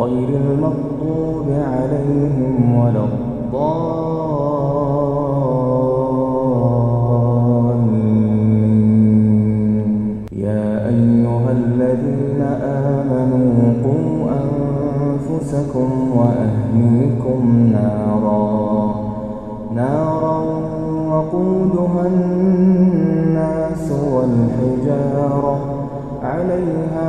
غير المغضوب عليهم ولا الضالين. يا أيها الذين آمنوا قوا أنفسكم وأهليكم نارا. نارا وقودها الناس والحجارة عليها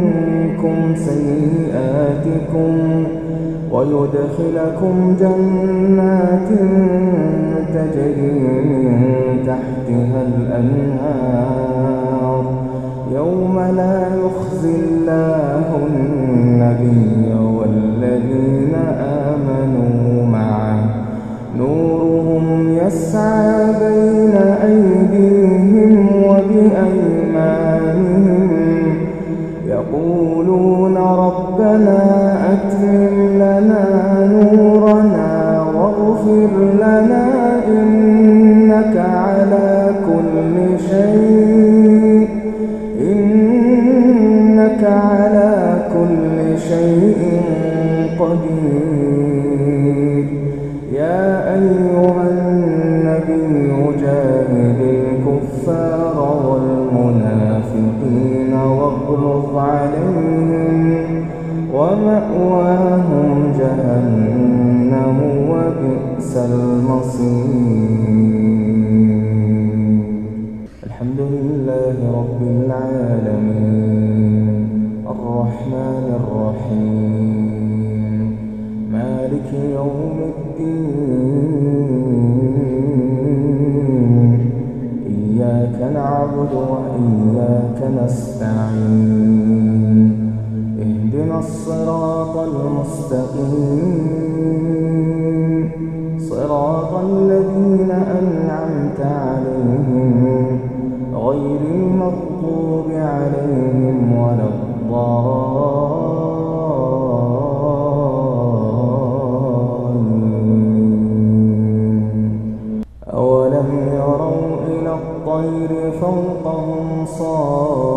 سيئاتكم ويدخلكم جنات تجري من تحتها الأنهار نورنا واغفر لنا إنك على كل شيء إنك على كل شيء قدير. يا أيها النبي جاهد الكفار والمنافقين واغلظ عليهم ومأواهم جهنم وبئس المصير. الحمد لله رب العالمين. الرحمن الرحيم. مالك يوم الدين. إياك نعبد وإياك نستعين. الصراط المستقيم. صراط الذين أنعمت عليهم غير المغضوب عليهم ولا أولم يروا إلى الطير فوقهم صافات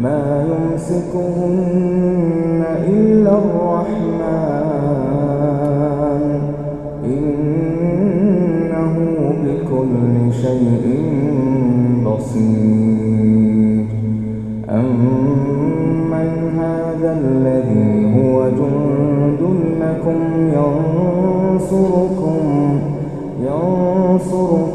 ما يمسكهن إلا الرحمن. إنه بكل شيء بصير. أمن هذا الذي هو جند لكم ينصركم ينصركم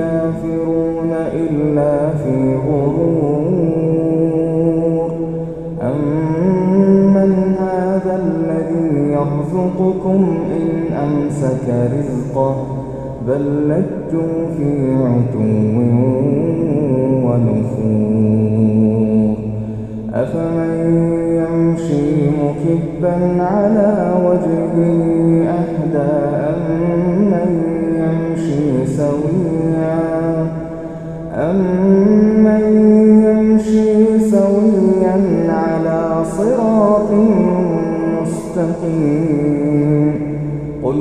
الكافرون إلا في غرور. أمن هذا الذي يرزقكم إن أمسك رزقه بل لجوا في عتو ونفور. أفمن يمشي مكبا على وجهه أهدى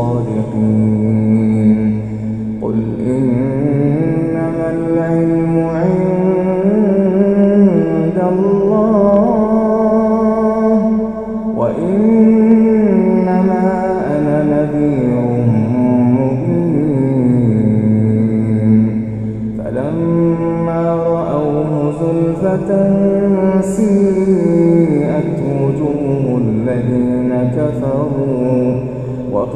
صادقين قل إنما العلم عند الله وإنما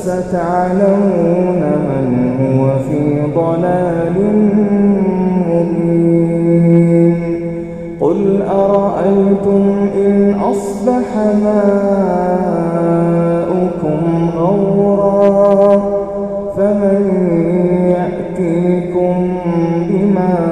فستعلمون من هو في ضلال مبين. قل أرأيتم إن أصبح ماؤكم غورا فمن يأتيكم بِمَا